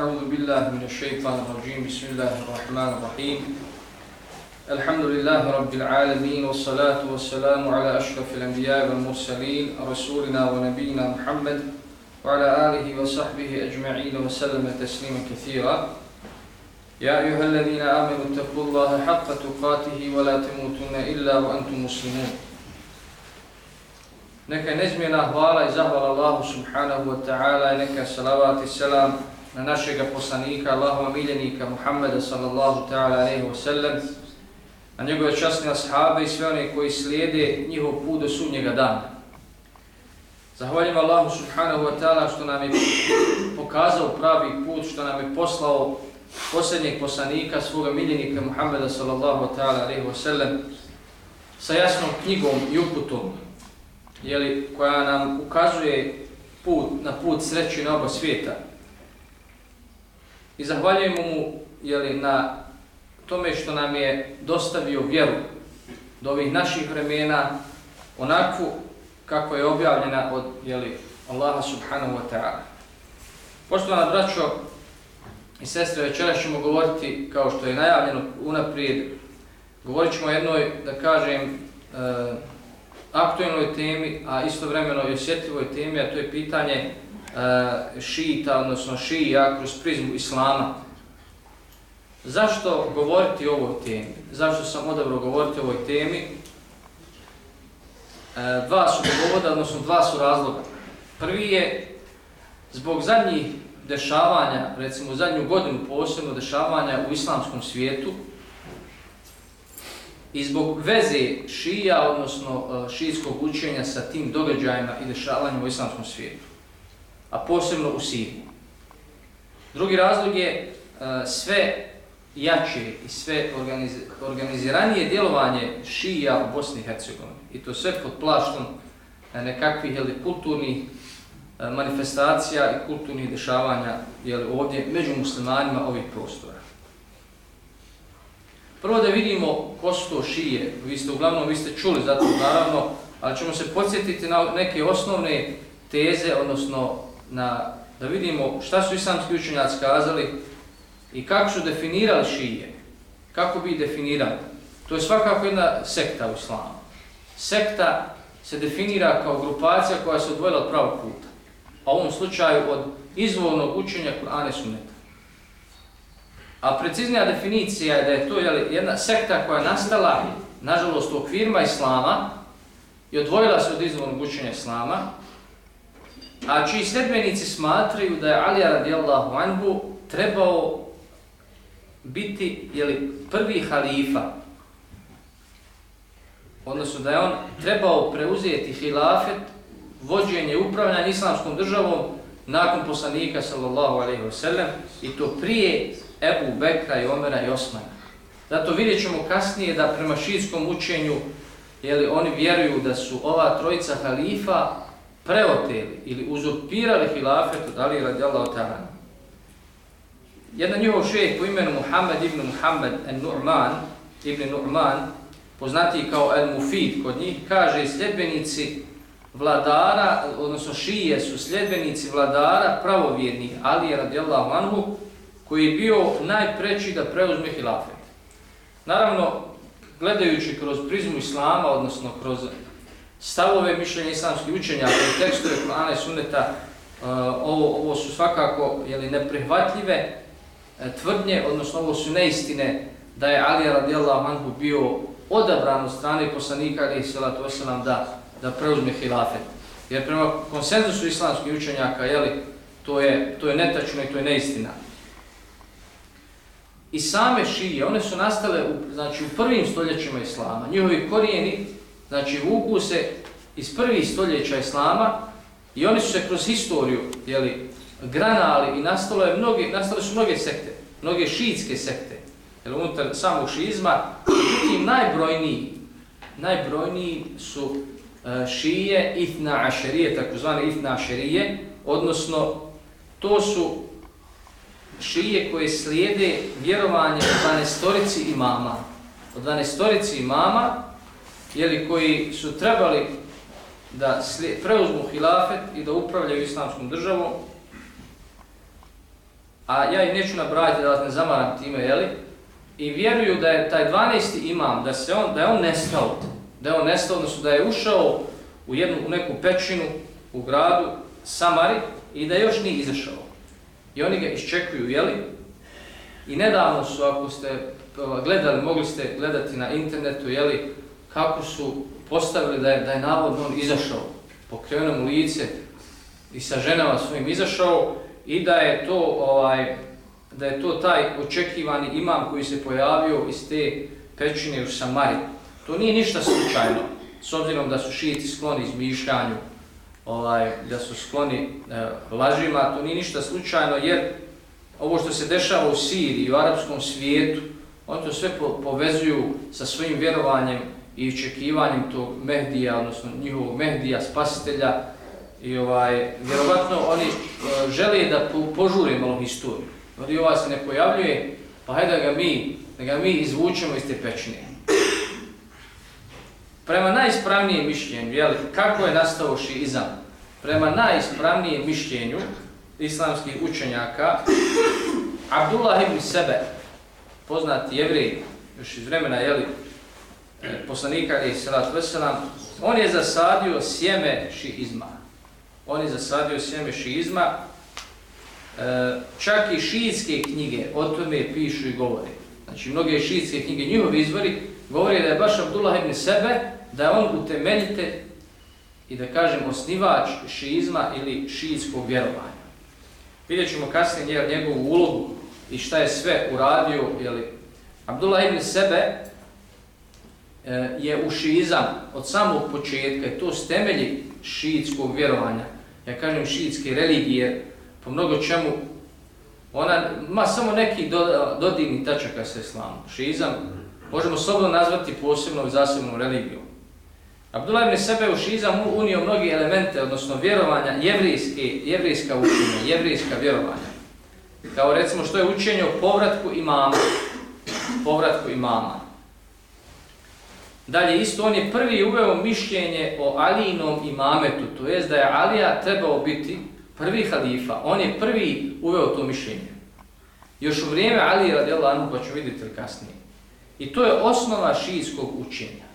أعوذ بالله من الشيطان الرجيم. بسم الله الرحمن الرحيم. الحمد لله رب العالمين والصلاة والسلام على أشرف الأنبياء والمرسلين رسولنا ونبينا محمد وعلى آله وصحبه أجمعين وسلم تسليما كثيرا. يا أيها الذين آمنوا اتقوا الله حق تقاته ولا تموتن إلا وأنتم مسلمون. Neka nezmjena hvala i zahvala Allahu subhanahu wa ta'ala i neka salavat i selam na našeg poslanika, Allahova miljenika Muhammeda sallallahu ta'ala alaihi wa sallam, na njegove časne ashabe i sve one koji slijede njihov put do sudnjega dana. Zahvaljujem Allahu subhanahu wa ta'ala što nam je pokazao pravi put, što nam je poslao posljednjeg poslanika, svoga miljenika Muhammeda sallallahu ta'ala alaihi wa sallam, sa jasnom knjigom i uputom, jeli, koja nam ukazuje put na put sreći na oba svijeta. I zahvaljujemo mu jeli, na tome što nam je dostavio vjeru do ovih naših vremena onakvu kako je objavljena od jeli, Allaha subhanahu wa ta'ala. Poštovana braćo i sestre, večeras ćemo govoriti, kao što je najavljeno unaprijed, govorit ćemo o jednoj, da kažem, eh, e, aktualnoj temi, a istovremeno i osjetljivoj temi, a to je pitanje uh, šita, odnosno šija kroz prizmu islama. Zašto govoriti o ovoj temi? Zašto sam odabro govoriti o ovoj temi? E, dva su dovoda, odnosno dva su razloga. Prvi je zbog zadnjih dešavanja, recimo zadnju godinu posebno dešavanja u islamskom svijetu, I zbog veze šija, odnosno e, šijskog učenja sa tim događajima i dešavanjima u islamskom svijetu, a posebno u sivu. Drugi razlog je eh, sve jače i sve organiz, organiziranije djelovanje šija u Bosni i Hercegovini. I to sve pod plaštom eh, nekakvih jeli, kulturnih eh, manifestacija i kulturnih dešavanja jeli, ovdje među muslimanima ovih prostora. Prvo da vidimo ko su to šije, vi ste uglavnom, vi ste čuli za to naravno, ali ćemo se podsjetiti na neke osnovne teze, odnosno na, da vidimo šta su islamski učenjaci kazali i kako su definirali šije, kako bi definirali. To je svakako jedna sekta u islamu. Sekta se definira kao grupacija koja se odvojila od pravog puta, a u ovom slučaju od izvolnog učenja Kur'ane Sunneta. A preciznija definicija je da je to jeli, jedna sekta koja je nastala, nažalost, u okvirima Islama i odvojila se od izvornog učenja Islama, a čiji sljedbenici smatraju da je Alija radijallahu anhu trebao biti jeli, prvi halifa, odnosno da je on trebao preuzeti hilafet, vođenje upravljanja islamskom državom nakon poslanika sallallahu alaihi wa sallam i to prije Ebu Bekra i Omera i Osmana. Zato vidjet ćemo kasnije da prema šiitskom učenju jeli, oni vjeruju da su ova trojica halifa preoteli ili uzurpirali hilafet od Ali radijallahu ta'ala. Jedan njihov šejh po imenu Muhammed ibn Muhammed al-Nu'man, ibn Nu'man, poznati kao al-Mufid kod njih, kaže sljedbenici vladara, odnosno šije su sljedbenici vladara pravovjernih Ali radijallahu anhu, koji je bio najpreći da preuzme hilafet. Naravno, gledajući kroz prizmu islama, odnosno kroz stavove mišljenja islamskih učenjaka i tekstove Kur'ana i Sunneta, uh, ovo, ovo su svakako jeli, neprihvatljive uh, tvrdnje, odnosno ovo su neistine da je Ali radijallahu anhu bio odabran od strane poslanika ali salatu wasalam da, da preuzme hilafet. Jer prema konsenzusu islamskih učenjaka, jeli, to je, to je netačno i to je neistina. I same šije, one su nastale u, znači, u prvim stoljećima Islama. Njihovi korijeni znači, vuku se iz prvih stoljeća Islama i oni su se kroz historiju jeli, granali i nastalo je mnoge, nastale su mnoge sekte, mnoge šiitske sekte. Jel, unutar samog šiizma, tim najbrojniji, najbrojniji su e, šije itna ašerije, takozvane itna ašerije, odnosno to su šije koje slijede vjerovanje od 12 imama. Od 12 imama, jeli, koji su trebali da preuzmu hilafet i da upravljaju islamskom državom, a ja ih neću nabrajati da vas ne zamaram time, jeli? I vjeruju da je taj 12. imam, da, se on, da je on nestao, da je on nestao, odnosno da je ušao u, jednu, u neku pećinu u gradu Samari i da još nije izašao. I oni ga iščekuju, jeli? I nedavno su, ako ste gledali, mogli ste gledati na internetu, jeli, kako su postavili da je, da je navodno on izašao, pokrenuo mu lice i sa ženama svojim izašao i da je to ovaj da je to taj očekivani imam koji se pojavio iz te pećine u Samari. To nije ništa slučajno, s obzirom da su šijeti skloni izmišljanju, ovaj, da su skloni e, lažima, to nije ništa slučajno jer ovo što se dešava u Siriji i u arapskom svijetu, oni to sve po, povezuju sa svojim vjerovanjem i očekivanjem tog Mehdija, odnosno njihovog Mehdija, spasitelja, i ovaj, vjerovatno oni uh, žele da po, požure malo historiju. Oni ova se ne pojavljuje, pa hajde da ga mi, da ga mi izvučemo iz te pećine. Prema najispravnijem mišljenju, jeli, kako je nastao šiizam? Prema najispravnijem mišljenju islamskih učenjaka, Abdullah ibn Sebe, poznati jevrij, još iz vremena, jeli, poslanika i salat veselam, on je zasadio sjeme šiizma on je zasadio sjeme šiizma, e, čak i šijske knjige o tome pišu i govore. Znači, mnoge šijske knjige, njihovi izvori, govore da je baš Abdullah ibn Sebe, da je on utemeljite i da kažem osnivač šiizma ili šijskog vjerovanja. Vidjet ćemo kasnije njegovu ulogu i šta je sve uradio. Jeli. Abdullah ibn Sebe E, je u šizam od samog početka i to temelji šiitskog vjerovanja ja kažem šiitske religije, po mnogo čemu, ona ma samo neki do, dodirni tačaka sa islamom. Šizam možemo slobodno nazvati posebnom i zasebnom religijom. Abdullah ibn Sebe u šizam unio mnogi elemente, odnosno vjerovanja, jevrijske, jevrijska učenja, jevrijska vjerovanja. Kao recimo što je učenje o povratku imama. Povratku imama. Dalje, isto on je prvi uveo mišljenje o Alijinom imametu, to jest da je Alija trebao biti prvi halifa. On je prvi uveo to mišljenje. Još u vrijeme Ali radijallahu anhu, pa ću vidjeti kasnije. I to je osnova šijskog učenja.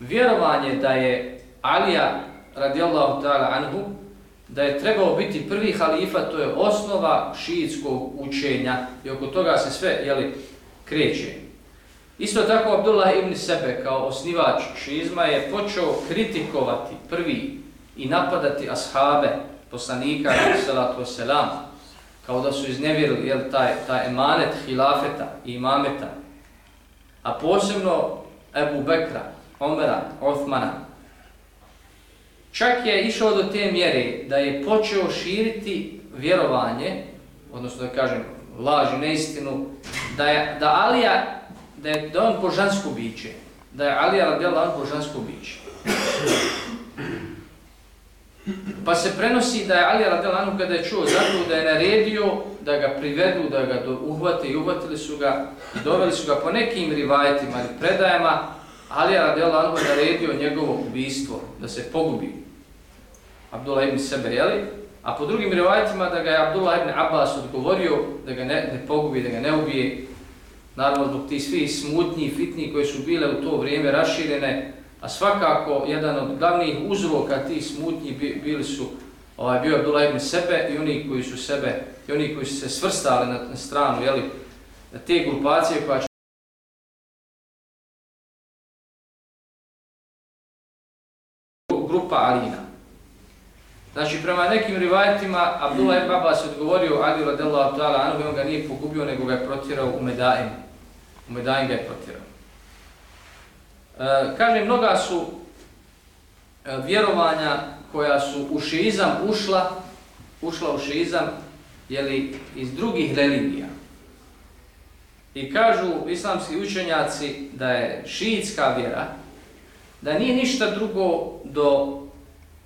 Vjerovanje da je Alija radijallahu ta'ala anhu, da je trebao biti prvi halifa, to je osnova šijskog učenja i oko toga se sve jeli, kreće. Isto tako Abdullah ibn Sebe kao osnivač šizma je počeo kritikovati prvi i napadati ashabe poslanika salatu selam kao da su iznevjerili jel, taj, taj emanet hilafeta i imameta. A posebno Ebu Bekra, Omera, Othmana. Čak je išao do te mjere da je počeo širiti vjerovanje odnosno da kažem laž i neistinu da, je, da Alija da je da on božansko biće, da je Alija radijallahu anhu božansko biće. Pa se prenosi da je Alija radijallahu anhu kada je čuo zato da je naredio da ga privedu, da ga uhvate i uhvatili su ga i doveli su ga po nekim rivajetima ili predajama, Alija radijallahu anhu naredio njegovo ubistvo, da se pogubi. Abdullah ibn Sebe, jeli? A po drugim rivajetima da ga je Abdullah ibn Abbas odgovorio da ga ne, ne pogubi, da ga ne ubije, naravno zbog tih svih smutnji i fitni koje su bile u to vrijeme raširene, a svakako jedan od glavnih uzroka tih smutnji bili su ovaj bio Abdullah ibn Sebe i oni koji su sebe i oni koji su se svrstali na, na stranu, je li te grupacije koja će grupa Alina. Znači, prema nekim rivajetima, Abdullah ibn Abbas odgovorio Ali radijallahu ta'ala, Anu on ga nije pogubio, nego ga je protjerao u Medaim. U Medaim ga je protjerao. E, kaže, mnoga su e, vjerovanja koja su u šeizam ušla, ušla u šeizam, jeli, iz drugih religija. I kažu islamski učenjaci da je šiitska vjera, da nije ništa drugo do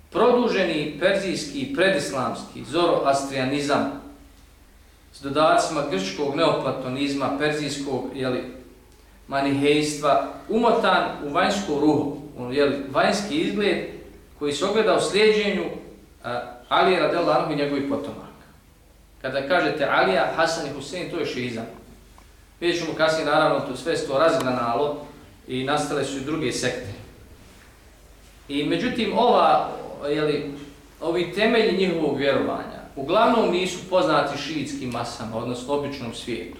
produženi perzijski predislamski zoroastrianizam s dodacima grčkog neoplatonizma, perzijskog jeli, manihejstva, umotan u vanjsku ruhu, on, jeli, vanjski izgled koji se ogleda u slijedženju uh, Ali Radel i njegovih potomaka. Kada kažete Alija, Hasan i Husein, to je šizam. Vidjet ćemo kasnije, naravno, to sve sto razgranalo i nastale su i druge sekte. I međutim, ova, jeli, ovi temelji njihovog vjerovanja uglavnom nisu poznati šiitskim masama, odnosno običnom svijetu.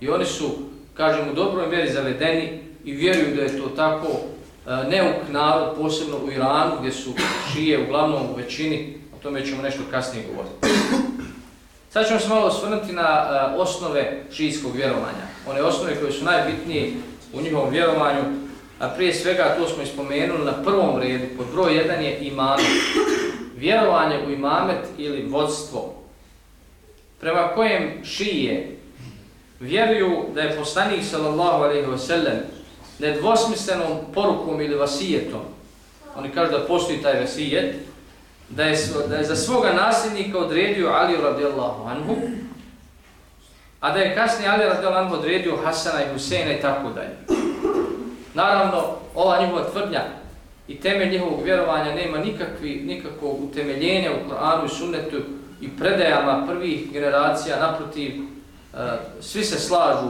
I oni su, kažem, u dobroj vjeri zavedeni i vjeruju da je to tako e, neuk narod, posebno u Iranu, gdje su šije uglavnom u većini, o tome ćemo nešto kasnije govoriti. Sad ćemo se malo osvrnuti na e, osnove šijskog vjerovanja. One osnove koje su najbitnije u njihovom vjerovanju, a prije svega to smo ispomenuli na prvom redu, pod broj jedan je imamet. Vjerovanje u imamet ili vodstvo, prema kojem šije vjeruju da je poslanik sallallahu alaihi wa sallam nedvosmislenom porukom ili vasijetom, oni kažu da postoji taj vasijet, da je, da je za svoga nasljednika odredio Ali radijallahu anhu, a da je kasnije Ali radijallahu anhu odredio Hasana i Huseina i tako dalje. Naravno, ova njihova tvrdnja i temelj njihovog vjerovanja nema nikakvi, nikakvog utemeljenja u Koranu i Sunnetu i predajama prvih generacija, naprotiv, e, svi se slažu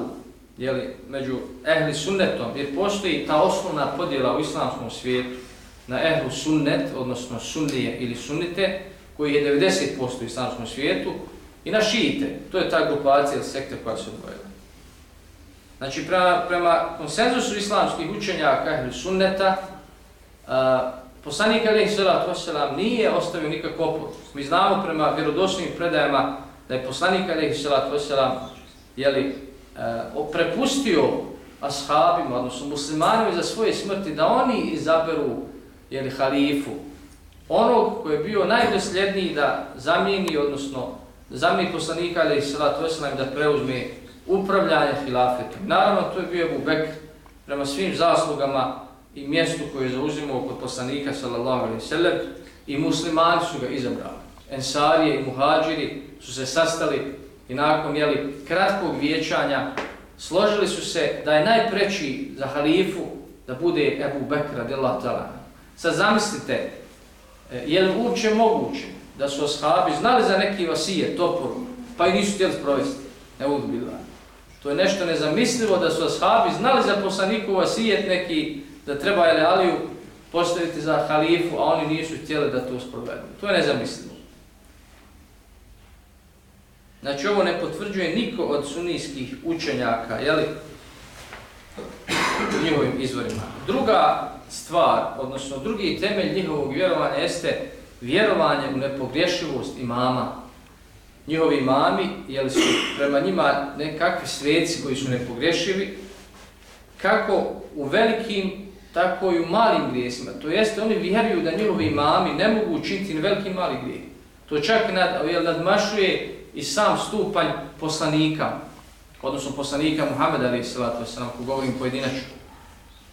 jeli, među ehli sunnetom, jer postoji ta osnovna podjela u islamskom svijetu, na ehlu sunnet, odnosno sunnije ili sunnite, koji je 90% u islamskom svijetu, i na šijite. To je ta grupacija ili sekta koja se odvojila. Znači, prema, prema konsenzusu islamskih učenjaka ili sunneta, a, poslanik alaih Salatu Veselam nije ostavio nikak oput. Mi znamo prema vjerodosnim predajama da je poslanik alaih Salatu Veselam jeli, a, prepustio ashabima, odnosno muslimanima za svoje smrti, da oni izaberu jeli, halifu, onog koji je bio najdosljedniji da zamijeni, odnosno zamijeni poslanika alaih salatu wasalam da preuzme upravljanje hilafetom. Naravno, to je bio Abu Bekr prema svim zaslugama i mjestu koje je zauzimao kod poslanika sallallahu alaihi sallam i muslimani su ga izabrali. Ensarije i muhađiri su se sastali i nakon jeli, kratkog vječanja složili su se da je najpreći za halifu da bude Abu Bekr dela tala. Sad zamislite, e, je li uopće moguće da su ashabi znali za neki vasije, toporu, pa i nisu htjeli sprovesti? Ne budu bilo. To je nešto nezamislivo da su ashabi znali za poslaniku vasijet neki, da treba je Aliju postaviti za halifu, a oni nisu htjeli da to sprovedu. To je nezamislivo. Znači ovo ne potvrđuje niko od sunijskih učenjaka, jeli, u njihovim izvorima. Druga stvar, odnosno drugi temelj njihovog vjerovanja jeste vjerovanje u nepogrješivost imama. Njihovi imami, jel su prema njima nekakvi sveci koji su nepogrešivi, kako u velikim, tako i u malim grijesima. To jeste, oni vjeruju da njihovi imami ne mogu učiniti ni veliki mali grijeh. To čak nad, jel, nadmašuje i sam stupanj poslanika, odnosno poslanika Muhammeda, ali salatu wasalam, ko govorim pojedinačno.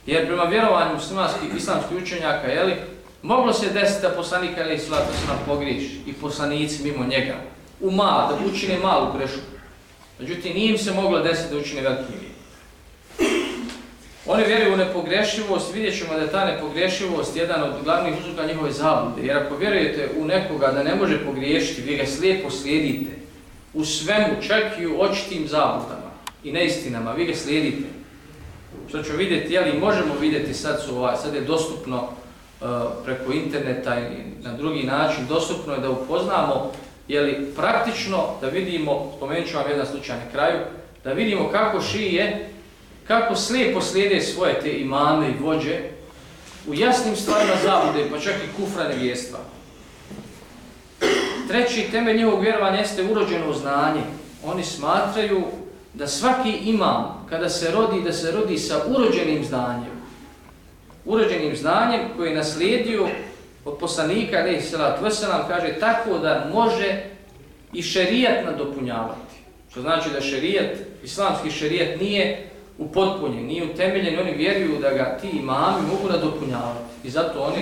Jer prema vjerovanju muslimanskih islamskih učenjaka, jeli, moglo se desiti da poslanika ili salatu wasalam pogriješ i poslanici mimo njega, u mal, da učine malu grešku. Međutim, nije im se moglo desiti da učine veliki grijeh. Oni vjeruju u nepogrešivost, vidjet ćemo da je ta nepogrešivost jedan od glavnih uzroka njihove zablude. Jer ako vjerujete u nekoga da ne može pogriješiti, vi ga slijepo slijedite u svemu, čak i u očitim zabludama i neistinama, vi ga slijedite. Što ćemo vidjeti, jeli možemo vidjeti sad su ovaj, sad je dostupno uh, preko interneta i na drugi način, dostupno je da upoznamo, jeli praktično da vidimo, spomenut ću vam jedan slučaj na kraju, da vidimo kako šije, kako slijepo slijede svoje te imame i vođe u jasnim stvarima zavude, pa čak i kufra nevijestva. Treći temelj njihovog vjerovanja jeste urođeno znanje. Oni smatraju da svaki imam, kada se rodi, da se rodi sa urođenim znanjem. Urođenim znanjem koji je naslijedio od poslanika, ali selat nam kaže tako da može i šerijat nadopunjavati. Što znači da šerijat, islamski šerijat nije upotpunjen, nije utemeljen, oni vjeruju da ga ti imami mogu nadopunjavati. I zato oni,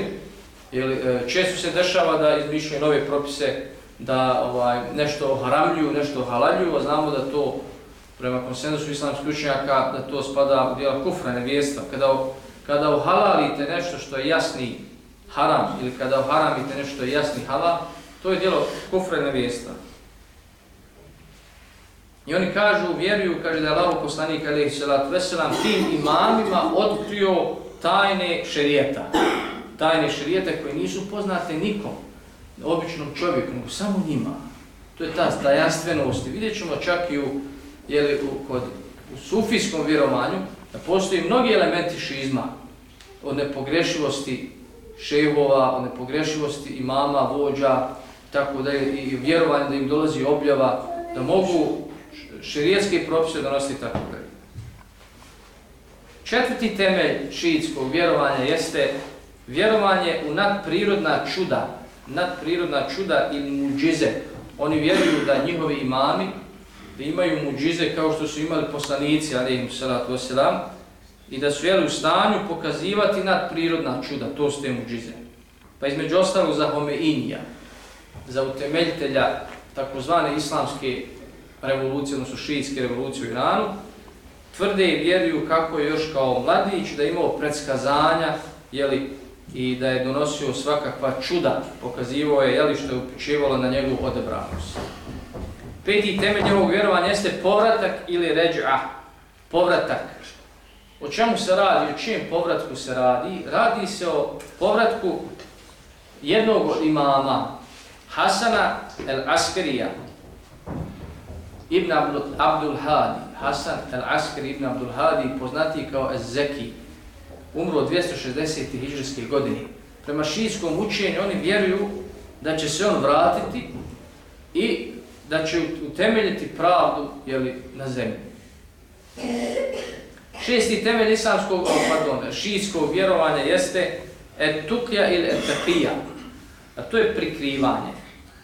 jer, e, često se dešava da izmišljaju nove propise, da ovaj nešto haramljuju, nešto halaljuju, a znamo da to prema konsenzusu islamskih učenjaka da to spada u dijela kufra, nevjesta Kada, kada uhalalite nešto što je jasni haram ili kada haramite nešto što jasni halal, to je djelo kufra, nevijesta. I oni kažu, vjeruju, kaže da je Allah poslanik alaihi salatu veselam tim imamima otkrio tajne šerijeta. Tajne šerijeta koje nisu poznate nikom, običnom čovjeku, nego samo njima. To je ta stajanstvenost. Vidjet ćemo čak i u, jeli, u, kod, u sufijskom vjerovanju da postoji mnogi elementi šizma od nepogrešivosti šehova, o nepogrešivosti imama, vođa, tako da je i vjerovanje da im dolazi objava, da mogu širijetske propise donositi tako da. Četvrti temelj šiitskog vjerovanja jeste vjerovanje u nadprirodna čuda, nadprirodna čuda ili muđize. Oni vjeruju da njihovi imami da imaju muđize kao što su imali poslanici, alaihim salatu wasalam, i da su jeli u stanju pokazivati nadprirodna čuda, to su te muđize. Pa između ostalog za Homeinija, za utemeljitelja takozvane islamske revolucije, odnosno šiitske revolucije u Iranu, tvrde i vjeruju kako je još kao mladić da imao predskazanja jeli, i da je donosio svakakva čuda, pokazivao je jeli, što je upućivalo na njegovu odebranost. Peti temelj njegovog vjerovanja jeste povratak ili ređa, povratak. O čemu se radi, o čijem povratku se radi? Radi se o povratku jednog od imama, Hasana el-Askerija, Ibn Abdul Hadi, Hasan el-Askeri Ibn Abdul Hadi, poznati kao Ez-Zeki, umro 260. hijđarske godine. Prema šijskom učenju oni vjeruju da će se on vratiti i da će utemeljiti pravdu jeli, na zemlji. Šesti temelj islamskog, pardon, šijskog vjerovanja jeste etukja ili etapija, a to je prikrivanje.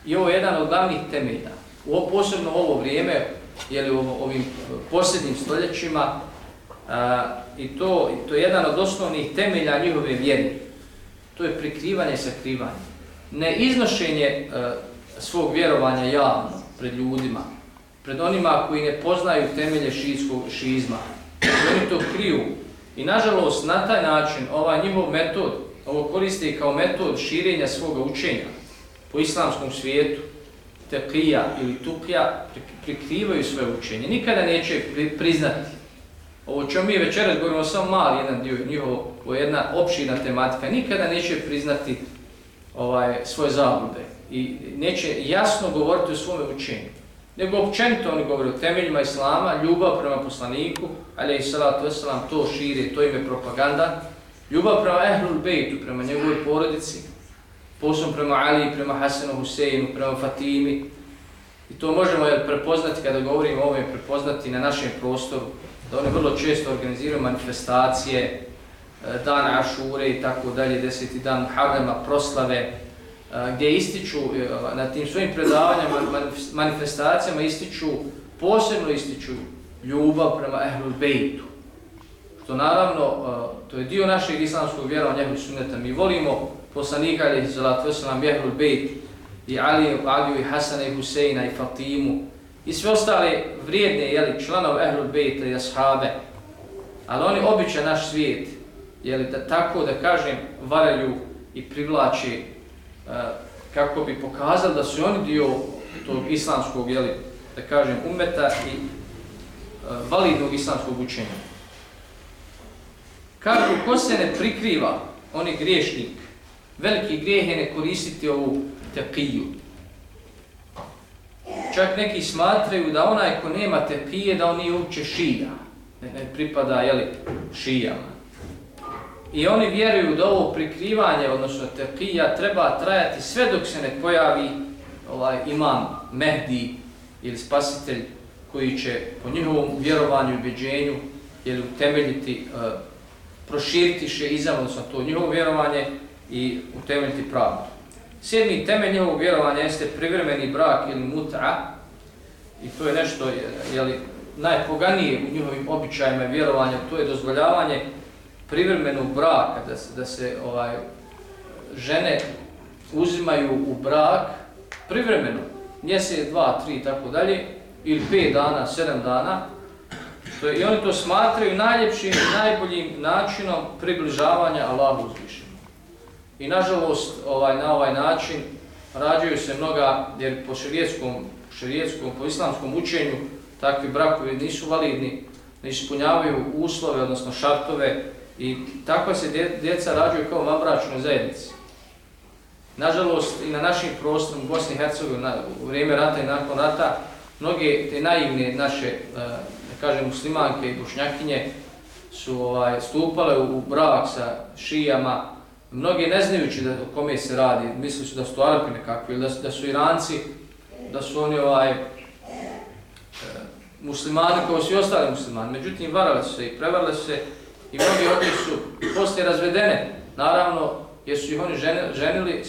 I ovo je jedan od glavnih temelja. U posebno ovo vrijeme, jeli, u ovim posljednjim stoljećima, a, i to, to je jedan od osnovnih temelja njihove vjere. To je prikrivanje i sakrivanje. Ne iznošenje a, svog vjerovanja javno pred ljudima, pred onima koji ne poznaju temelje šijskog šizma. Oni to kriju. I nažalost, na taj način, ovaj njihov metod, ovo koriste kao metod širenja svoga učenja po islamskom svijetu, teqija ili tukija, prikrivaju svoje učenje. Nikada neće priznati. Ovo čemu mi večeras govorimo samo mali jedan dio njihovo, jedna opšina tematika, nikada neće priznati ovaj svoje zablude i neće jasno govoriti o svome učenju. Nego općenito oni govore o temeljima Islama, ljubav prema poslaniku, ali i salatu wasalam, to širi, to ime propaganda, ljubav prema Ehlul Bejtu, prema njegovoj porodici, poslom prema Ali, prema Hasanu Huseinu, prema Fatimi. I to možemo prepoznati kada govorimo o ovome, prepoznati na našem prostoru, da oni vrlo često organiziraju manifestacije, e, dan Ašure i tako dalje, deseti dan Muharrema, proslave, gdje ističu e, na tim svojim predavanjama, manifestacijama ističu, posebno ističu ljubav prema Ehlul Bejtu. Što naravno, to je dio našeg islamskog vjerovanja Ehlul Sunneta. Mi volimo poslanika ili Zalatu Veselam Ehlul Bejt i Ali, Aliju i Hasana i Huseina i Fatimu i sve ostale vrijedne jeli, članove Ehlul Bejta i Ashabe. Ali oni običaj naš svijet, jeli, da tako da kažem, varaju i privlači E, kako bi pokazali da su oni dio tog islamskog, jeli, da kažem, umeta i e, validnog islamskog učenja. Kažu, ko se ne prikriva, on je griješnik, veliki grijeh je ne koristiti ovu tepiju. Čak neki smatraju da onaj ko nema tepije, da on nije uopće šija, ne, ne pripada jeli, šijama. I oni vjeruju da ovo prikrivanje, odnosno teqija, treba trajati sve dok se ne pojavi ovaj imam Mehdi ili spasitelj koji će po njihovom vjerovanju i ubeđenju ili utemeljiti, e, proširiti šeizam, odnosno to njihovo vjerovanje i utemeljiti pravdu. Sedmi temelj njihovog vjerovanja jeste privremeni brak ili mutra i to je nešto jeli, najpoganije u njihovim običajima vjerovanja, to je dozvoljavanje privremenog braka, da se, da se ovaj žene uzimaju u brak privremeno, mjesec, dva, tri i tako dalje, ili pet dana, sedam dana, to je, i oni to smatraju najljepšim i najboljim načinom približavanja Allahu uzvišenom. I nažalost, ovaj, na ovaj način, rađaju se mnoga, jer po šerijetskom, šerijetskom, po islamskom učenju, takvi brakovi nisu validni, ne ispunjavaju uslove, odnosno šartove i tako se djeca rađuju kao vanbračnoj zajednici. Nažalost, i na našim prostorom u Bosni i Hercegovini, u vrijeme rata i nakon rata, mnoge te naivne naše, e, da kažem, muslimanke i bošnjakinje su ovaj, stupale u brak sa šijama, mnoge ne znajući da, o kome se radi, misli su da su to Arapi nekakvi, ili da, da su Iranci, da su oni ovaj, e, muslimani kao svi ostali muslimani. Međutim, varali su se i prevarale su se i mnogi od njih su poslije razvedene, naravno, jer su ih oni ženili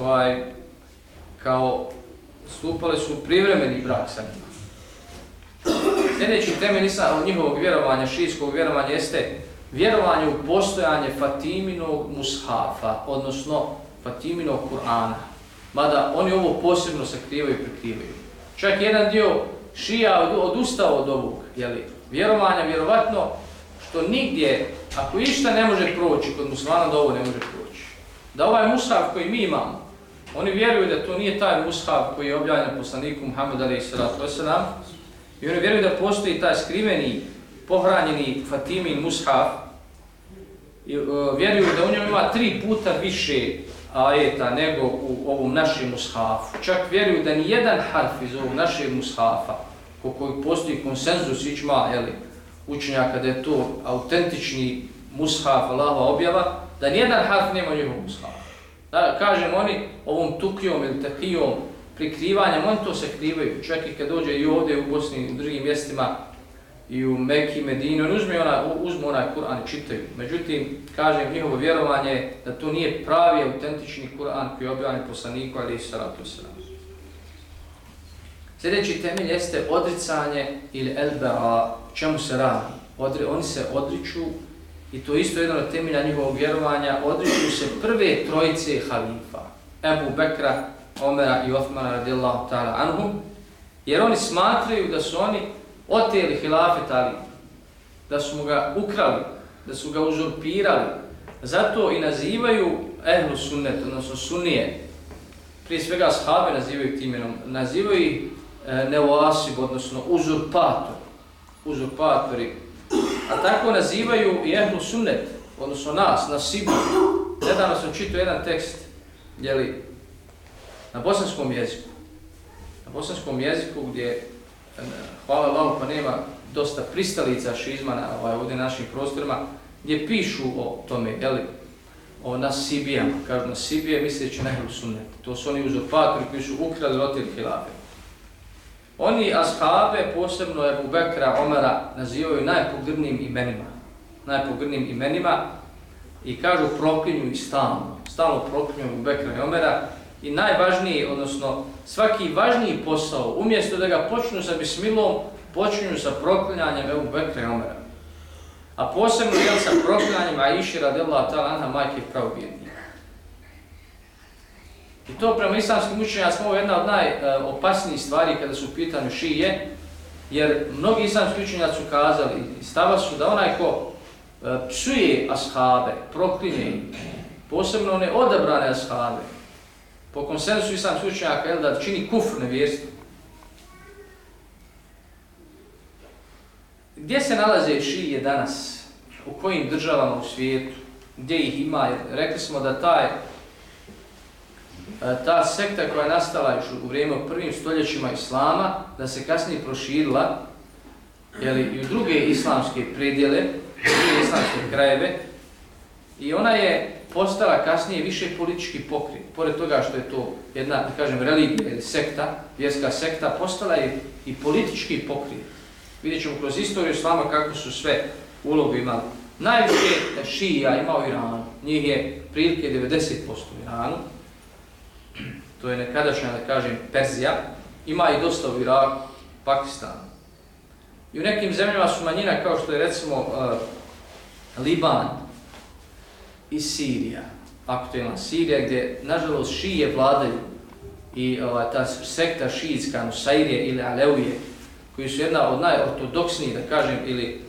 ovaj, kao stupali su privremeni brak sa njima. Sljedeći temelj njihovog vjerovanja, šijskog vjerovanja, jeste vjerovanje u postojanje Fatiminog mushafa, odnosno Fatiminog Kur'ana. Mada oni ovo posebno sakrivaju i prikrivaju. Čak jedan dio šija odustao od ovog jeli, vjerovanja, vjerovatno, što nigdje, ako išta ne može proći kod muslimana, da ovo ne može proći. Da ovaj mushaf koji mi imamo, oni vjeruju da to nije taj mushaf koji je objavljen poslaniku Muhammed Ali Salatu Veselam, i oni vjeruju da postoji taj skriveni, pohranjeni Fatimin mushaf, i uh, vjeruju da u njom ima tri puta više ajeta nego u ovom našem mushafu. Čak vjeruju da ni jedan harf iz ovog našeg mushafa, koji postoji konsenzus ićma, jeli, učenjaka da je to autentični mushaf Allahova objava, da nijedan harf nema njegov mushaf. Da, kažem oni ovom tukijom ili takijom prikrivanjem, oni to se krivaju. Čovjek i kad dođe i ovdje u Bosni i u drugim mjestima i u Mekki, Medini, oni uzme ona, uzme onaj Kur'an i čitaju. Međutim, kažem, njihovo vjerovanje da to nije pravi, autentični Kur'an koji je objavljen poslaniku, ali i salatu sallam. Sljedeći temelj jeste odricanje ili elbera, čemu se radi. Odri, oni se odriču, i to isto jedno od temelja njihovog vjerovanja, odriču se prve trojice halifa, Ebu Bekra, Omera i Othmana radijallahu ta'ala anhum, jer oni smatraju da su oni oteli hilafet Ali, da su mu ga ukrali, da su ga uzurpirali, zato i nazivaju ehlu sunnet, odnosno sunnije, prije svega shabe nazivaju tim imenom, nazivaju ih E, neoasib, odnosno uzurpator, uzurpatori, a tako nazivaju i ehlu sunnet, odnosno nas, na Sibu. Nedavno sam čitao jedan tekst, jeli, na bosanskom jeziku. Na bosanskom jeziku gdje, e, hvala Allah, pa nema dosta pristalica šizma na ovaj, ovdje našim prostorima, gdje pišu o tome, jeli, o Nasibijama, kažu Nasibije, misleći na ehlu sunnet. To su oni uzurpatori koji su ukrali rotir hilabe. Oni ashabe, posebno Ebu Bekra, Omara, nazivaju najpogrnijim imenima. Najpogrnijim imenima i kažu proklinju i stalno. Stalno proklinju Ebu Bekra i Omara. I najvažniji, odnosno svaki važniji posao, umjesto da ga počnu sa bismilom, počinju sa proklinjanjem Ebu Bekra i Omara. A posebno jel sa proklinjanjem Aisha radijallahu ta'ala anha majke pravobjednih. I to prema islamskim učenjacima je jedna od najopasnijih stvari kada su u pitanju šije, jer mnogi islamski učenjaci su kazali i stava su da onaj ko e, psuje ashabe, proklinje posebno one odabrane ashabe, po konsensu islamski učenjaka je da čini kufr nevjerstvo. Gdje se nalaze šije danas? U kojim državama u svijetu? Gdje ih ima? Rekli smo da taj E, ta sekta koja je nastala još u vrijeme u prvim stoljećima Islama, da se kasnije proširila jeli, i u druge islamske predjele, druge islamske krajeve, i ona je postala kasnije više politički pokrit. Pored toga što je to jedna, da kažem, religija ili sekta, vjerska sekta, postala je i politički pokrit. Vidjet ćemo kroz istoriju Islama kako su sve ulogu imali. Najviše šija ima u Iranu, njih je prilike 90% u Iranu, to je nekadašnja, da kažem, Perzija, ima i dosta u Iraku, Pakistanu. I u nekim zemljama su manjina kao što je recimo uh, Liban i Sirija, aktualna Sirija, gdje nažalost šije vladaju i uh, ta sekta šijitska, Nusairije ili Aleuje, koji su jedna od najortodoksnijih, da kažem, ili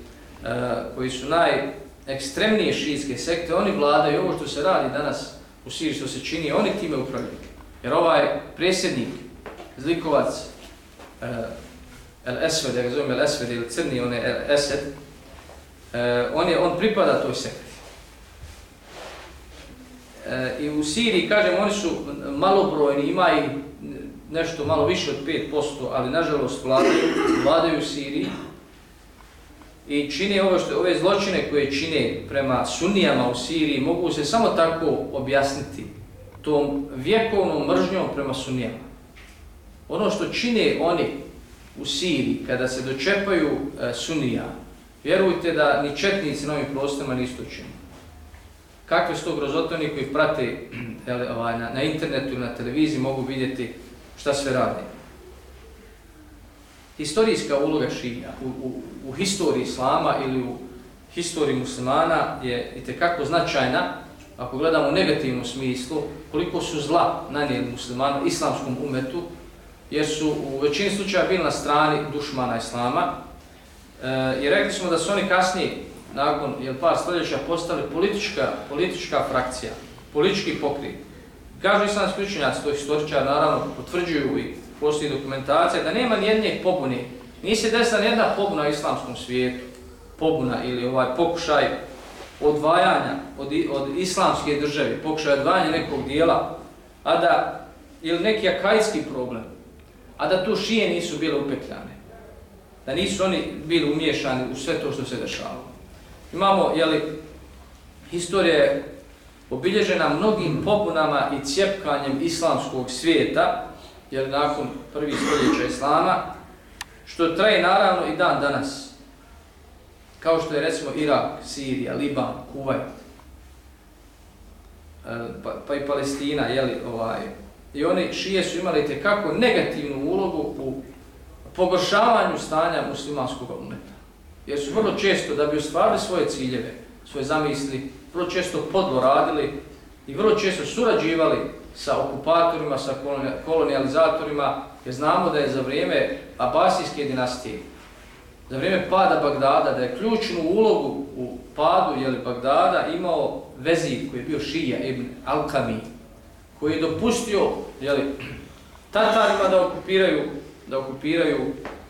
uh, koji su najekstremnije šijitske sekte, oni vladaju ovo što se radi danas u Siriji, što se čini, oni time upravljaju. Jer ovaj presjednik, zlikovac, e, El Esved, ja ga zovem El Esved ili crni, on je El Esed, eh, on, je, on pripada toj sekti. E, I u Siriji, kažem, oni su malobrojni, ima i nešto malo više od 5%, ali nažalost vladaju, vladaju Siriji i čine ovo što, ove zločine koje čine prema sunnijama u Siriji mogu se samo tako objasniti tom vjekovnom mržnjom prema sunnijama. Ono što čine oni u Siriji kada se dočepaju e, sunnija, vjerujte da ni četnici na ovim prostorima nisu to čini. Kakve su to grozotoni koji prate ovaj, na, na internetu i na televiziji mogu vidjeti šta sve radi. Historijska uloga šija u, u, u historiji islama ili u historiji muslimana je i tekako značajna, ako gledamo u negativnom smislu, koliko su zla nanijeli muslimana islamskom umetu, jer su u većini slučaja bili na strani dušmana islama. E, I rekli smo da su oni kasnije, nakon jel, par sljedeća, postali politička, politička frakcija, politički pokrit. Kažu islamski učenjaci, to istoričar naravno potvrđuju i postoji dokumentacija, da nema nijedne pobune, nije se desila nijedna pobuna u islamskom svijetu, pobuna ili ovaj pokušaj odvajanja od, od islamske države, pokušaj odvajanja nekog dijela, a da, ili neki akajski problem, a da tu šije nisu bile upetljane, da nisu oni bili umješani u sve to što se dešavalo. Imamo, jeli, historija je obilježena mnogim pobunama i cjepkanjem islamskog svijeta, jer nakon prvih stoljeća islama, što traje naravno i dan danas, kao što je recimo Irak, Sirija, Liban, Kuwait, e, pa, pa i Palestina, jeli, ovaj, i oni šije su imali te kako negativnu ulogu u pogoršavanju stanja muslimanskog umeta. Jer su vrlo često, da bi ostvarili svoje ciljeve, svoje zamisli, vrlo često podlo radili i vrlo često surađivali sa okupatorima, sa kolonializatorima, jer znamo da je za vrijeme Abasijske dinastije, za vrijeme pada Bagdada, da je ključnu ulogu u padu jeli, Bagdada imao vezir koji je bio Šija ibn Al-Kami, koji je dopustio jeli, Tatarima da okupiraju, da okupiraju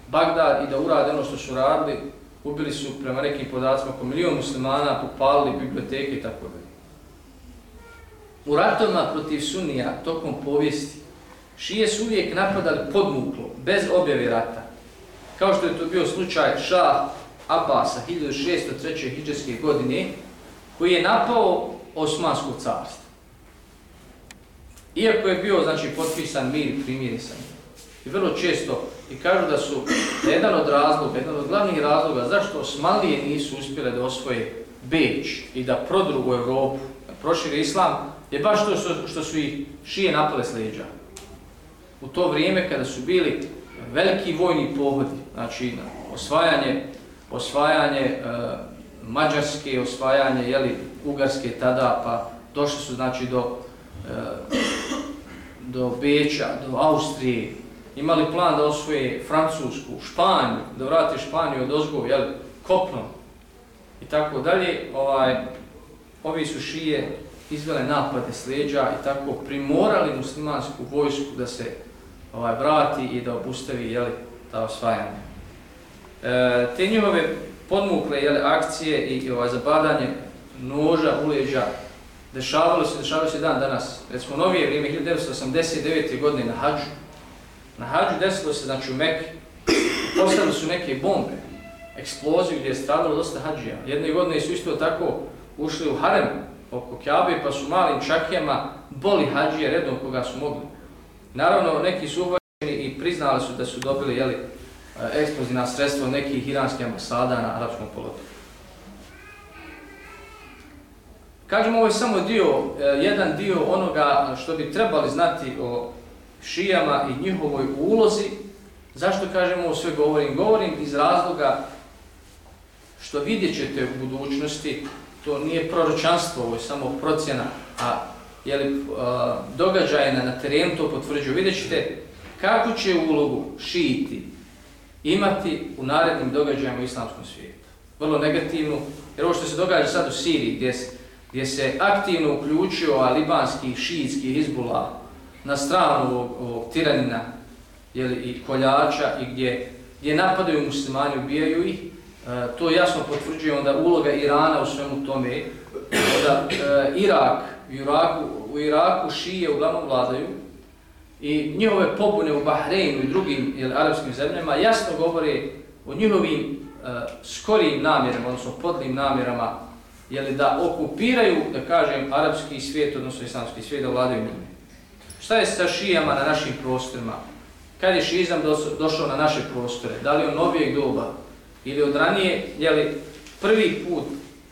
Bagdad i da urade ono što su radili, ubili su prema nekim podacima oko milijon muslimana, popalili biblioteke i tako da. U ratovima protiv Sunnija tokom povijesti šije su uvijek napadali podmuklo, bez objave rata. Kao što je to bio slučaj Šah Abasa 1603. hijđarske godine, koji je napao Osmansko carstvo. Iako je bio znači, potpisan mir primirisan. I vrlo često, i kažu da su jedan od razloga, jedan od glavnih razloga zašto Osmanlije nisu uspjele da osvoje Beč i da prodrugu Evropu, da prošire Islam, je baš to što, što su ih šije napale s leđa. U to vrijeme kada su bili veliki vojni pohodi, znači osvajanje, osvajanje e, Mađarske, osvajanje jeli, Ugarske tada, pa došli su znači do, e, do Beča, do Austrije, imali plan da osvoje Francusku, Španiju, da vrati Španiju od ozgo, jeli, kopnom i tako dalje, ovaj, ovi su šije izvele napade s leđa i tako primorali muslimansku vojsku da se ovaj, vrati i da obustavi jeli, ta osvajanje. E, te njihove podmukle jeli, akcije i, i ovaj, zabadanje noža uleđa, dešavalo se, dešavalo se dan danas. Recimo novije vrijeme, 1989. godine na Hadžu. Na Hadžu desilo se, znači u Mekke, postavili su neke bombe, eksploziju gdje je stradalo dosta Hadžija. Jedne godine su isto tako ušli u harem oko Kjabe, pa su malim čakijama boli hađije redom koga su mogli. Naravno, neki su uvođeni i priznali su da su dobili jeli, eh, eksplozivna sredstva nekih iranskih ambasada na arapskom polotu. Kažemo, ovo je samo dio, eh, jedan dio onoga što bi trebali znati o šijama i njihovoj ulozi. Zašto kažemo ovo sve govorim? Govorim iz razloga što vidjet ćete u budućnosti to nije proročanstvo, ovo je samo procjena, a jeli, a, događaje na, na terenu to potvrđuju. Vidjet ćete kako će ulogu šiti imati u narednim događajima u islamskom svijetu. Vrlo negativnu, jer ovo što se događa sad u Siriji, gdje, gdje se aktivno uključio libanski, šiitski izbula na stranu ovog, ovog tiranina jeli, i koljača i gdje gdje napadaju muslimani, ubijaju ih, e, to jasno potvrđuje onda uloga Irana u svemu tome, da e, Irak, u Iraku, u Iraku šije uglavnom vladaju i njihove pobune u Bahreinu i drugim jel, arapskim zemljama jasno govore o njihovim uh, skorijim namjerama, odnosno podlim namjerama, jeli da okupiraju, da kažem, arapski svijet, odnosno islamski svijet, da vladaju njime. Šta je sa šijama na našim prostorima? Kad je šizam došao na naše prostore? Da li od novijeg doba ili od ranije, jeli prvi put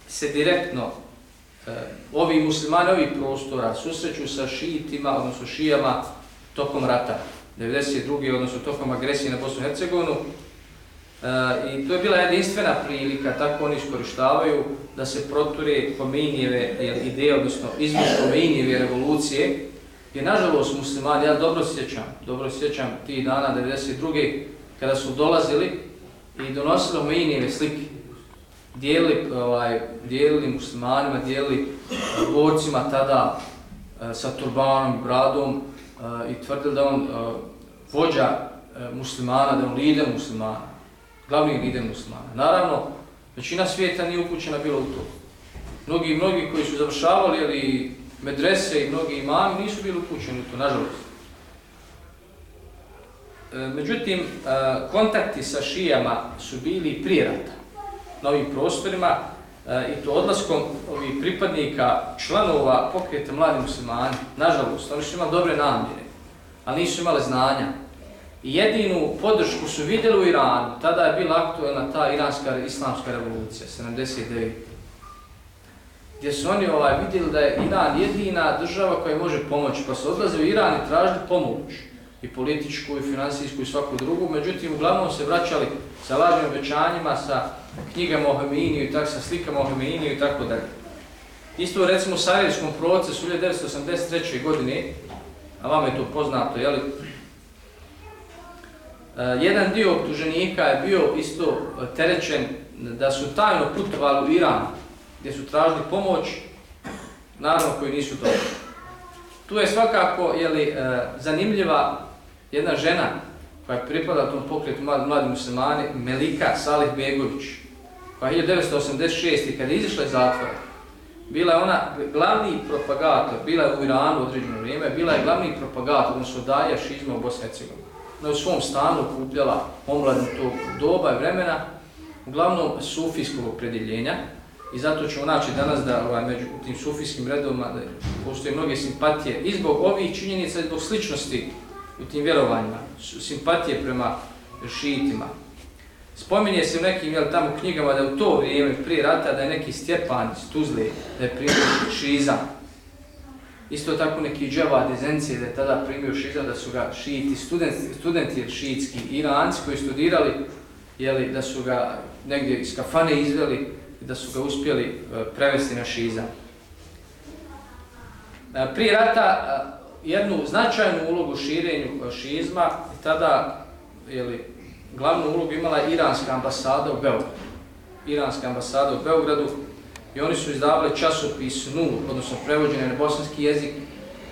se direktno Eh, ovi muslimani ovih prostora susreću sa šijitima, odnosno šijama, tokom rata 92. odnosno tokom agresije na Bosnu i Hercegovinu. E, I to je bila jedinstvena prilika, tako oni iskorištavaju da se proture Komenijeve ideje, odnosno izmiš Komenijeve revolucije, je nažalost muslimani, ja dobro sjećam, dobro sjećam tih dana 92. kada su dolazili i donosili Komenijeve slike, dijelili, ovaj, dijelili muslimanima, dijelili borcima tada e, sa turbanom, bradom, e, i tvrdili da on e, vođa muslimana, da on lider muslimana, glavni lider muslimana. Naravno, većina svijeta nije upućena bilo u to. Mnogi, mnogi koji su završavali ali medrese i mnogi imami nisu bili upućeni u to, nažalost. Međutim, kontakti sa šijama su bili prije rata na ovim prostorima eh, i to odlaskom ovih pripadnika članova pokreta mladi muslimani, nažalost, oni su imali dobre namjere, ali nisu imali znanja. I jedinu podršku su vidjeli u Iranu, tada je bila aktualna ta iranska islamska revolucija, 79. Gdje su oni ovaj, vidjeli da je Iran jedina država koja može pomoći, pa su odlaze u Iran i tražili pomoć i političku, i finansijsku, i svaku drugu, međutim, uglavnom se vraćali sa lažnim obećanjima, sa knjigama o Hemeiniju i tako, sa slikama o Hemeiniju i tako dalje. Isto recimo u Sarajevskom procesu 1983. godine, a vama je to poznato, jeli, e, jedan dio optuženika je bio isto terećen da su tajno putovali u Iran, gdje su tražili pomoć, naravno koji nisu to. Tu je svakako jeli, e, zanimljiva jedna žena koja je pripada tom pokretu mladi, mladi muslimani, Melika Salih Begović, koja je 1986. kada je izišla iz zatvora, bila je ona glavni propagator, bila je u Iranu određeno vrijeme, bila je glavni propagator, odnosno daja šizma u Bosni Hercegovini. Ona je u svom stanu kupljala omladnu tog doba i vremena, uglavnom sufijskog opredjeljenja, i zato ćemo naći znači, danas da ovaj, među tim sufijskim redovima da postoje mnoge simpatije i zbog ovih činjenica i zbog sličnosti u tim vjerovanjima, simpatije prema šiitima. Spominje se u nekim jel, tamo knjigama da u to vrijeme prije rata da je neki Stjepan iz Tuzle da je primio šizam. Isto tako neki džava dezencije da je tada primio šizam da su ga šiiti studenti, studenti šiitski iranci koji studirali jeli, da su ga negdje iz kafane izveli i da su ga uspjeli e, prevesti na šizam. E, prije rata jednu značajnu ulogu širenju šizma i tada jeli, glavnu ulogu imala je iranska ambasada u Beogradu. Iranska ambasada u Beogradu i oni su izdavali časopis NU, odnosno prevođene na bosanski jezik,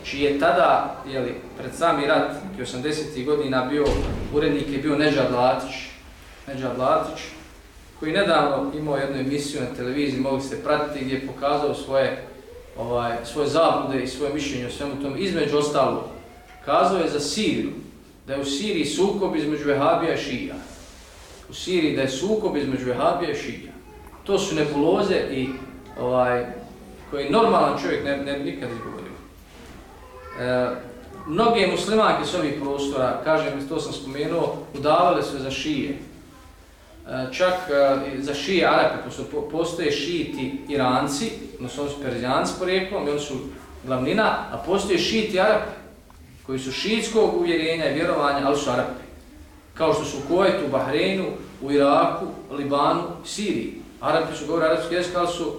čiji je tada, jeli, pred sami rat, 80. godina, bio urednik je bio Neđad Latić, Neđad Latić, koji nedavno imao jednu emisiju na televiziji, mogli ste pratiti, gdje je pokazao svoje ovaj, svoje zablude i svoje mišljenje o svemu tom, između ostalo, kazao je za Siriju, da je u Siriji sukob između Vehabija i Šija. U Siriji da je sukob između Vehabija i Šija. To su nebuloze i ovaj, koji normalan čovjek ne, ne bi nikad izgovorio. E, mnoge muslimanke s ovih prostora, kažem, to sam spomenuo, udavale se za Šije. E, čak e, za šije Arape, postoje šijiti Iranci, odnosno oni su Perzijanci porijeklom i oni su glavnina, a postoje šijiti Arape, koji su šijitskog uvjerenja i vjerovanja, ali su Arape. Kao što su u Kuvajtu, u Bahreinu, u Iraku, Libanu, Siriji. Arapi su govori arapski jezik, ali su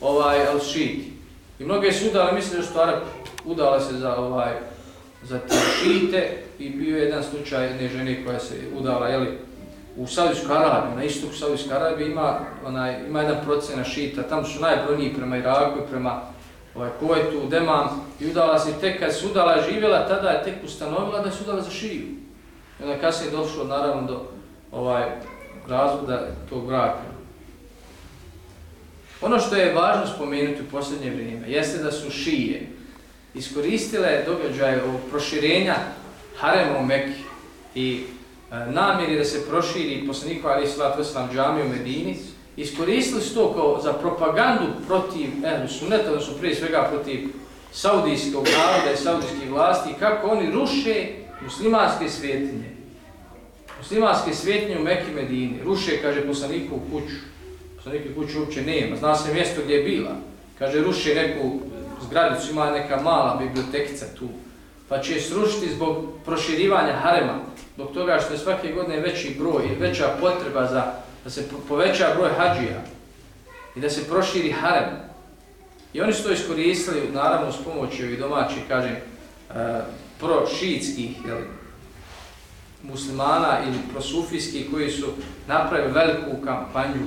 ovaj, ali šijiti. I mnoge su udale, mislim da su Arapi udale se za ovaj za te šijite i bio je jedan slučaj jedne žene koja se udala, jeli, u Saudijskoj Arabiji, na istoku Saudijske Arabije ima, onaj, ima jedan procena šita, tamo su najbrojniji prema Iraku i prema ovaj, Kuvajtu, Demam, i udala se tek kad se udala živjela, tada je tek ustanovila da se udala za šiju. I onda kasnije došlo naravno do ovaj razvoda tog braka. Ono što je važno spomenuti u posljednje vrijeme jeste da su šije iskoristile događaje o proširenja harema u Mekki i E, namjeri da se proširi poslaniku Ali Islatu Islam džami u Medini, iskoristili su to kao za propagandu protiv Ehlu Sunneta, odnosno prije svega protiv saudijskog naroda i saudijskih vlasti, kako oni ruše muslimanske svjetinje. Muslimanske svjetinje u Mekki Medini. Ruše, kaže poslaniku u kuću. Poslaniku u kuću uopće nema. Zna se mjesto gdje je bila. Kaže, ruše neku zgradicu, ima neka mala bibliotekica tu. Pa će je srušiti zbog proširivanja harema. Zbog toga što je svake godine veći broj i veća potreba za da se poveća broj hađija i da se proširi harem. I oni su to iskoristili, naravno, s pomoći ovih domaćih, kažem, uh, pro-šiitskih muslimana ili prosufijskih koji su napravili veliku kampanju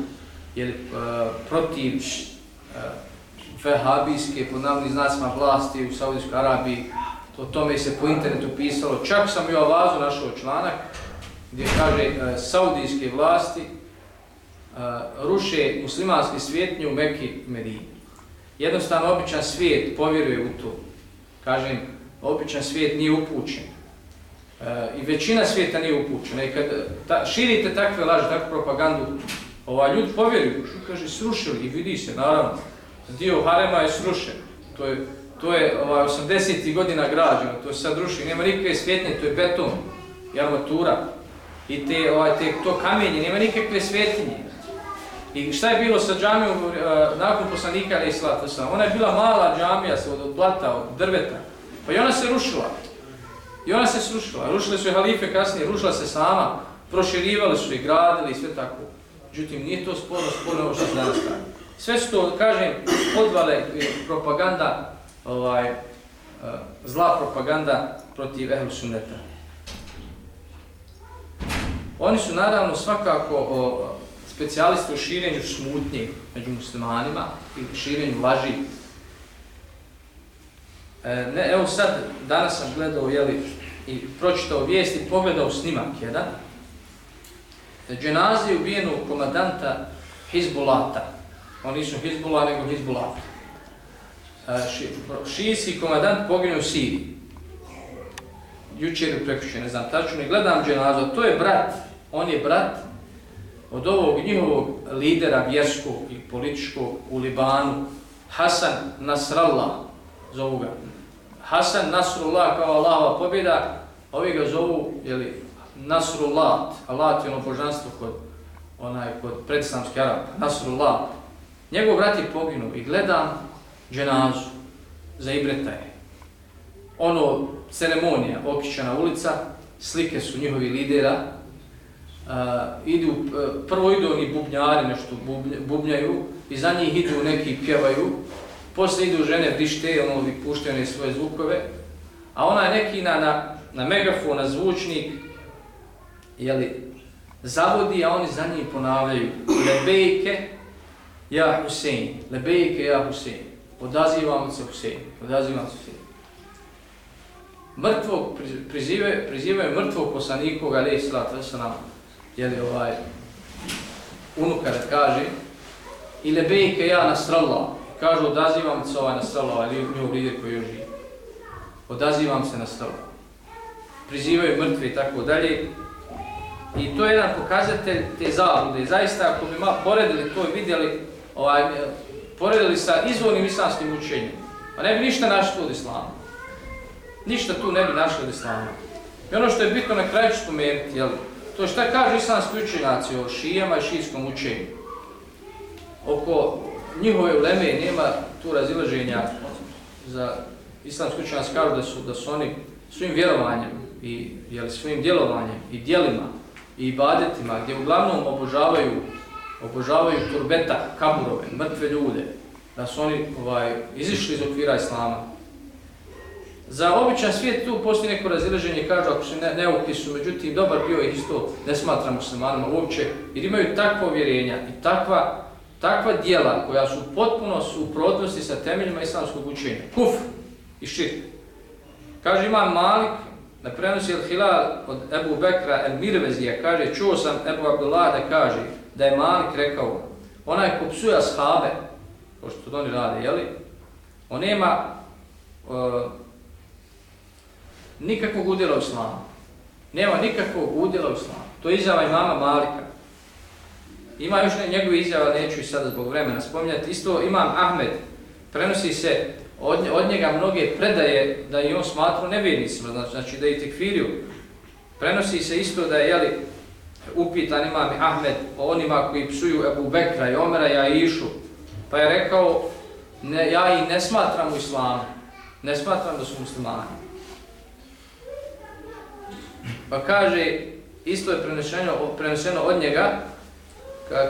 jeli, e, protiv e, vehabijske, po navnim znacima vlasti u Saudijskoj Arabiji. O tome se po internetu pisalo. Čak sam i o Avazu našao članak gdje kaže e, Saudijske vlasti e, ruše muslimanski svijet u Mekki Medini. Jednostavno, običan svijet povjeruje u to. Kažem, običan svijet nije upućen. E, I većina svijeta nije upućena. I kad e, ta, širite takve laže, takvu propagandu, ova ljudi povjeruju, što kaže, srušili i vidi se, naravno, dio Harema je srušen. To je, to je ovaj, 80. godina građeno, to je sad ruši, nema nikakve svjetnje, to je beton i armatura. I te, ovaj, te, to kamenje, nema nikakve svjetinje. I šta je bilo sa džamijom uh, nakon poslanika Ali Islata Ona je bila mala džamija od, od blata, od drveta. Pa i ona se rušila. I ona se srušila. Rušile su je halife kasnije, rušila se sama, proširivali su i gradili i sve tako. Međutim, nije to sporno, sporno ovo što se danas kaže. Sve su to, kažem, odvale eh, propaganda, ovaj, eh, zla propaganda protiv ehlu sunneta. Oni su naravno svakako o, specijalisti u širenju smutnje među muslimanima i širenju laži. E, ne, evo sad, danas sam gledao jeli, i pročitao vijest i pogledao snimak jedan. Eh, dženazi ubijenu komadanta Hizbulata. Oni su Hizbula, nego Hizbulata. Ši, šijski komadant poginuo u Siriji. Jučer je prekuće, ne znam tačno. I gledam dženazu, to je brat. On je brat od ovog njihovog lidera vjerskog i političkog u Libanu, Hasan Nasrallah, zovu ga. Hasan Nasrullah kao Allahova pobjeda, ovi ga zovu, jeli, Nasrullah, Allah je ono božanstvo kod, onaj, kod predslamske Arab, Nasrullah. Njegov brat je poginuo i gledam dženazu. Za Ibretaj. Ono, ceremonija, okićana ulica, slike su njihovi lidera, uh, idu, uh, prvo idu oni bubnjari, nešto bubnjaju, i za njih idu neki pjevaju, posle idu žene dište, ono li puštaju one svoje zvukove, a ona je neki na, na, na megafon, na zvučnik, jeli, zavodi, a oni za njih ponavljaju. Lebejke, ja Husein, lebejke, ja Husein, odazivam se Husein, odazivam se Husein. Mrtvog, prizive, prizivaju mrtvog poslanikog, ali je slat, sa nama, jeli ovaj, unuka da kaže, i lebejke ja nasrallah, kažu odazivam se ovaj nasrallah, ali nju lider koji još živi. Odazivam se nasrallah. Prizivaju mrtve i tako dalje. I to je jedan pokazatelj te zablude. Zaista, ako bi ma poredili to i vidjeli, ovaj, poredili sa izvornim islamskim učenjem, pa ne bi ništa našli od islama. Ništa tu ne bi našli od islama. I ono što je bitno na kraju ću spomenuti, jel, To šta kaže islamski učenjaci o šijama i šijskom učenju? Oko njihove uleme nema tu razilaženja za islamski učenjaci kažu da su, da su oni svojim vjerovanjem i jel, svojim djelovanjem i djelima i ibadetima gdje uglavnom obožavaju obožavaju turbeta, kaburove, mrtve ljude, da su oni ovaj, izišli iz okvira islama, Za običan svijet tu postoji neko razilaženje, kažu ako se ne, neuki su, međutim, dobar bio ih isto ne smatra muslimanima uopće, jer imaju takva uvjerenja i takva, takva dijela koja su potpuno su u sa temeljima islamskog učenja. Kuf i širk. Kaže imam Malik, Na prenosi El Hilal od Ebu Bekra El Mirvezija kaže, čuo sam Ebu Abdullah da kaže da je Malik rekao, onaj ko psuje ashabe, ko što oni rade, jeli? On nema uh, nikakvog udjela u islamu. Nema nikakvog udjela u islamu. To je izjava imama Malika. Ima još ne, njegove izjava, neću i sada zbog vremena spominjati. Isto imam Ahmed, prenosi se od, od njega mnoge predaje da i on smatru nevjernicima, znači, znači da je tekfirio. Prenosi se isto da je jeli, upitan imam Ahmed o onima koji psuju Ebu Bekra i Omera, ja išu. Pa je rekao, ne, ja i ne smatram u islamu, ne smatram da su muslimani. Pa kaže, isto je preneseno, preneseno od njega,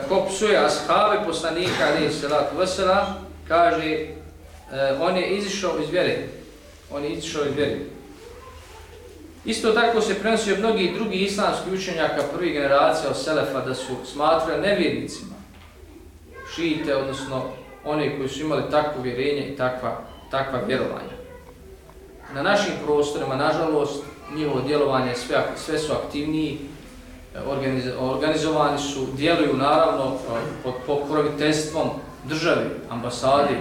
ko psuje ashave poslanika, ali salatu vesela, kaže, e, on je izišao iz vjere. On je izišao iz vjere. Isto tako se prenosi od mnogih drugih islamskih učenjaka prvih generacija od Selefa da su smatrali nevjernicima, šijite, odnosno oni koji su imali takvo vjerenje i takva, takva vjerovanja. Na našim prostorima, nažalost, njihovo djelovanje sve, sve su aktivniji, organiz, organizovani su, djeluju naravno pod pokroviteljstvom države, ambasade,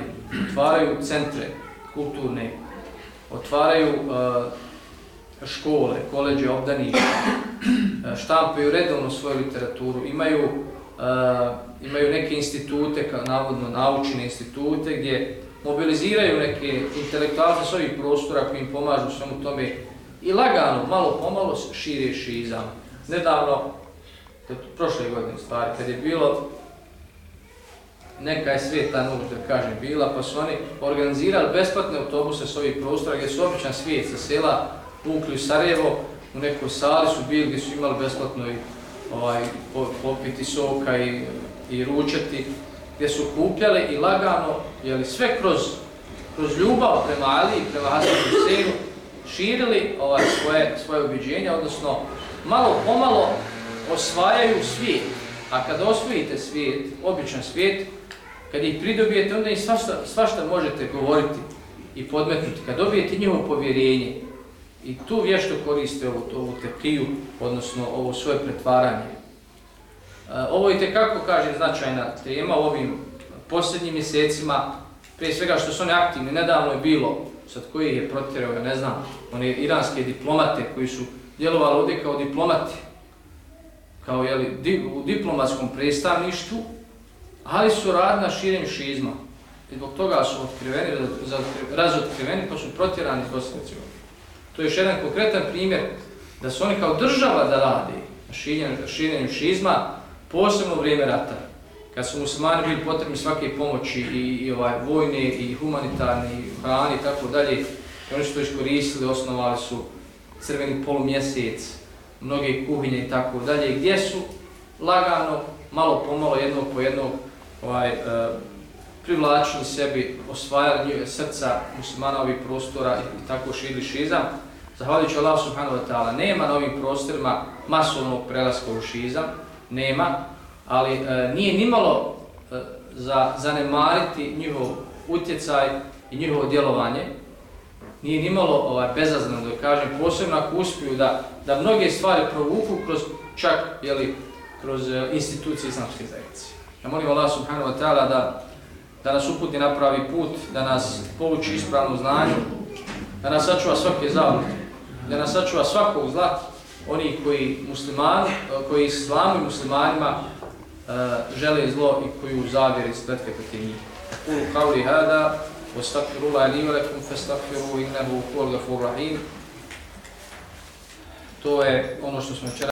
otvaraju centre kulturne, otvaraju uh, škole, koleđe, obdaništa, e, štampaju redovno svoju literaturu, imaju, uh, imaju neke institute, kao navodno naučene institute, gdje mobiliziraju neke intelektualce s ovih prostora koji im pomažu svemu tome i lagano, malo pomalo šire šizam. Nedavno, prošle godine stvari, kad je bilo neka je svijeta noć, da kažem, bila, pa su oni organizirali besplatne autobuse s ovih prostora gdje su običan svijet sa sela pukli u Sarajevo, u nekoj sali su bili gdje su imali besplatno i ovaj, popiti soka i, i ručati, gdje su kupljali i lagano, jeli, sve kroz, kroz ljubav prema Ali i prema Hasanu Husseinu, širili ovaj, svoje, svoje objeđenja, odnosno malo pomalo osvajaju svijet. A kad osvojite svijet, običan svijet, kad ih pridobijete, onda im svašta, svašta možete govoriti i podmetnuti. Kad dobijete njihovo povjerenje i tu vješto koriste ovu, ovu tepiju, odnosno ovo svoje pretvaranje. E, ovo je tekako, kaže, značajna tema u ovim posljednjim mjesecima, prije svega što su oni aktivni, nedavno je bilo, sad koji je protjerao, ja ne znam, one iranske diplomate koji su djelovali ovdje kao diplomati, kao jeli, di, u diplomatskom predstavništvu, ali su rad na širenju šizma. I zbog toga su otkriveni, razotkriveni, pa su protjerani iz Bosne To je još jedan konkretan primjer da su oni kao država da radi na širenju, širenju šizma, posebno u vrijeme rata, kad su muslimani bili potrebni svake pomoći i, i ovaj vojne i humanitarne i hrani i tako dalje, i oni su to iskoristili, osnovali su crveni polumjesec, mnoge kuhinje i tako dalje, gdje su lagano, malo pomalo, jednog po jednog, ovaj, uh, privlačili sebi, osvajali njih srca muslimana ovih prostora i, i tako širili šizam. Zahvaljujući Allah subhanahu wa ta'ala, nema na ovim prostorima masovnog prelaska u šizam, nema, ali e, nije nimalo e, za zanemariti njihov utjecaj i njihovo djelovanje, nije nimalo ovaj, bezaznano da kažem, posebno ako uspiju da, da mnoge stvari provuku kroz čak, jeli, kroz e, institucije islamske zajednice. Ja molim Allah subhanahu wa ta'ala da, da nas uputi na pravi put, da nas povuči ispravnu znanju, da nas sačuva svake zavlje, da nas sačuva svakog zla, oni koji muslimani, koji islamu i muslimanima uh, žele zlo i koji u zavjeri spletke protiv njih. U kavli hada, واستغفر الله لي ولكم فاستغفروه انه هو الغفور الرحيم to je ono što smo večera